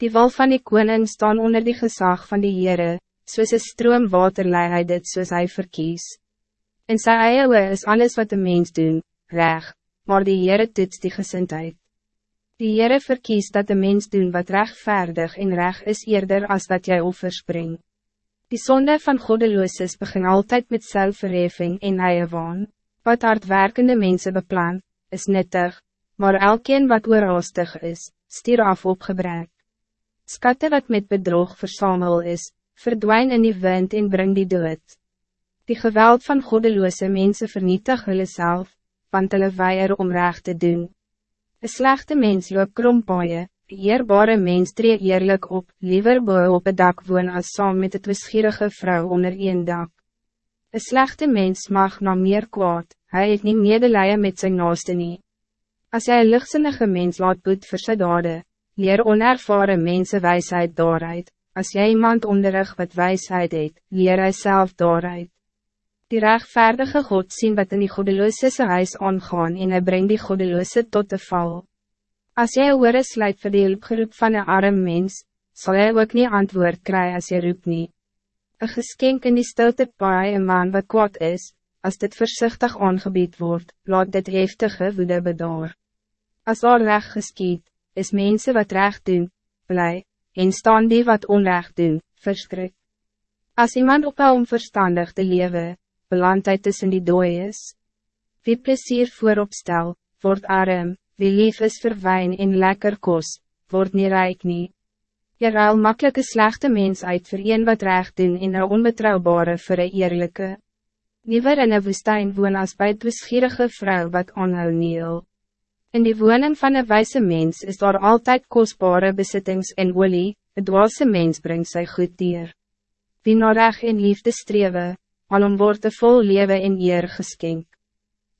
Die wil van die koning staan onder die gezag van die Heere, soos een stroom water lei hy dit soos hy verkies. In sy eie oe is alles wat de mens doen, reg, maar die Heere toets die gezindheid. Die Heere verkies dat de mens doen wat rechtvaardig en reg is eerder als dat jij offers brengt. Die zonde van goddelooses begin altijd met zelfverheffing en eie waan. Wat hardwerkende mensen beplan, is nuttig, maar elkeen wat oorhaastig is, stier af op gebrek. Skatte wat met bedrog versamel is, verdwijn in die wind en bring die dood. Die geweld van goddeloze mensen vernietig hulle self, want hulle weier om recht te doen. Een slechte mens loop krompaaie, eerbare mens tree eerlijk op, liever boe op het dak woon als saam met het wisgierige vrouw onder een dak. Een slechte mens mag na meer kwaad, hij het niet medelijden met zijn naaste nie. As jy een lichtsinnige mens laat boet vir sy dade, leer onervaren mense wijsheid daaruit, as jy iemand onderrig wat wijsheid het, leer hy self daaruit. Die rechtvaardige God zien wat in die godeloose huis aangaan en hy brengt die godeloose tot de val. Als jij oor sluit vir die hulpgeroep van een arm mens, zal hij ook niet antwoord krijgen als je roep niet. Een geschenk in die stilte paai een man wat kwaad is, als dit voorzichtig aangebied wordt, laat dit heftige woede bedaar. Als al recht geskiet, is mensen wat recht doen, blij, en staan die wat onrecht doen, verskrik. Als iemand ophou om verstandig te leven, belandt hij tussen die dooies. Wie plezier voorop stel, wordt arm, wie lief is vir wijn en lekker kos, word nie rijk nie. Je ruil makkelijke slechte mens uit voor een wat recht doen en een onbetrouwbare voor een eerlijke. Niever in een woestijn woon als bij het beschierige vrouw wat onhou niel. In die woning van een wijze mens is daar altijd kostbare bezittings en olie, het dwaalse mens brengt sy goed dier. Wie na recht en liefde strewe, alom word de vol leven en eer geskenk.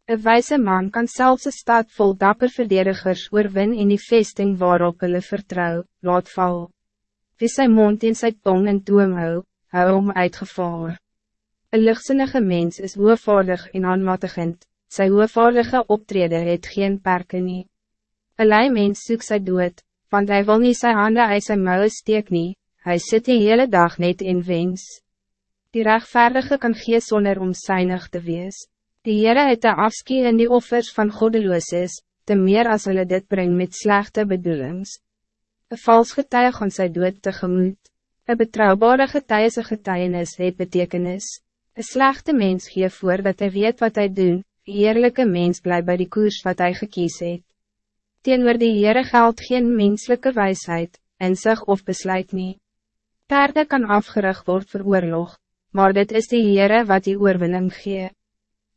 Een wijze man kan zelfs een stad vol dapper verdedigers oorwin in die vesting waarop hulle vertrouw, laat val. Wie sy mond in sy tong en toom hou, hou om uitgevaar. Een lichtsinnige mens is hoevaardig en aanmatigend, sy hoevaardige optrede het geen perken nie. Een lui mens soek sy dood, want hij wil niet sy hande uit sy mouw steek nie, hy sit die hele dag net in wens. Die rechtvaardige kan gee sonder om synig te wees. Die Heere het de afskie in die offers van goddelooses, te meer als hulle dit brengt met slechte bedoelings. Een vals getuig gaan sy dood tegemoet. Een betrouwbare getuige getuienis het betekenis. Een slechte mens gee voor dat hij weet wat hij doen, een eerlijke mens blijft bij die koers wat hij gekies het. Teenoor die Heere geldt geen menselijke wijsheid, en zich of besluit niet. Perde kan afgerig worden voor oorlog, maar dit is die Heere wat die oorwinning gee.